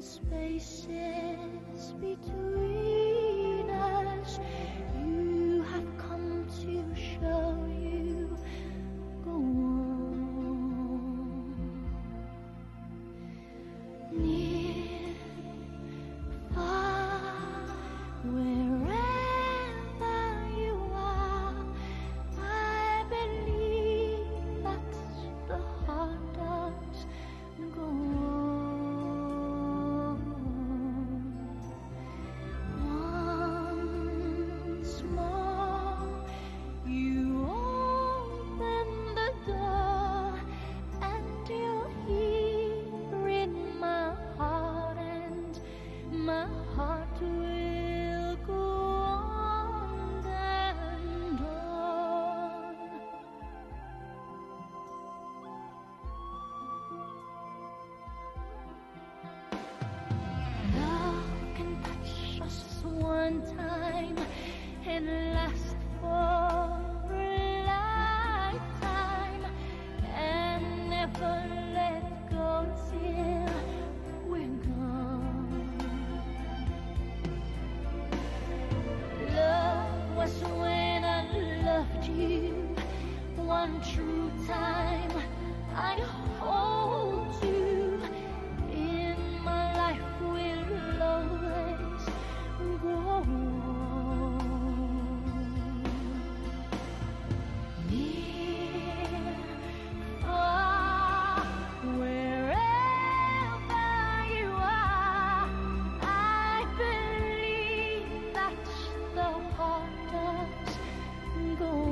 spaces between us. Oh.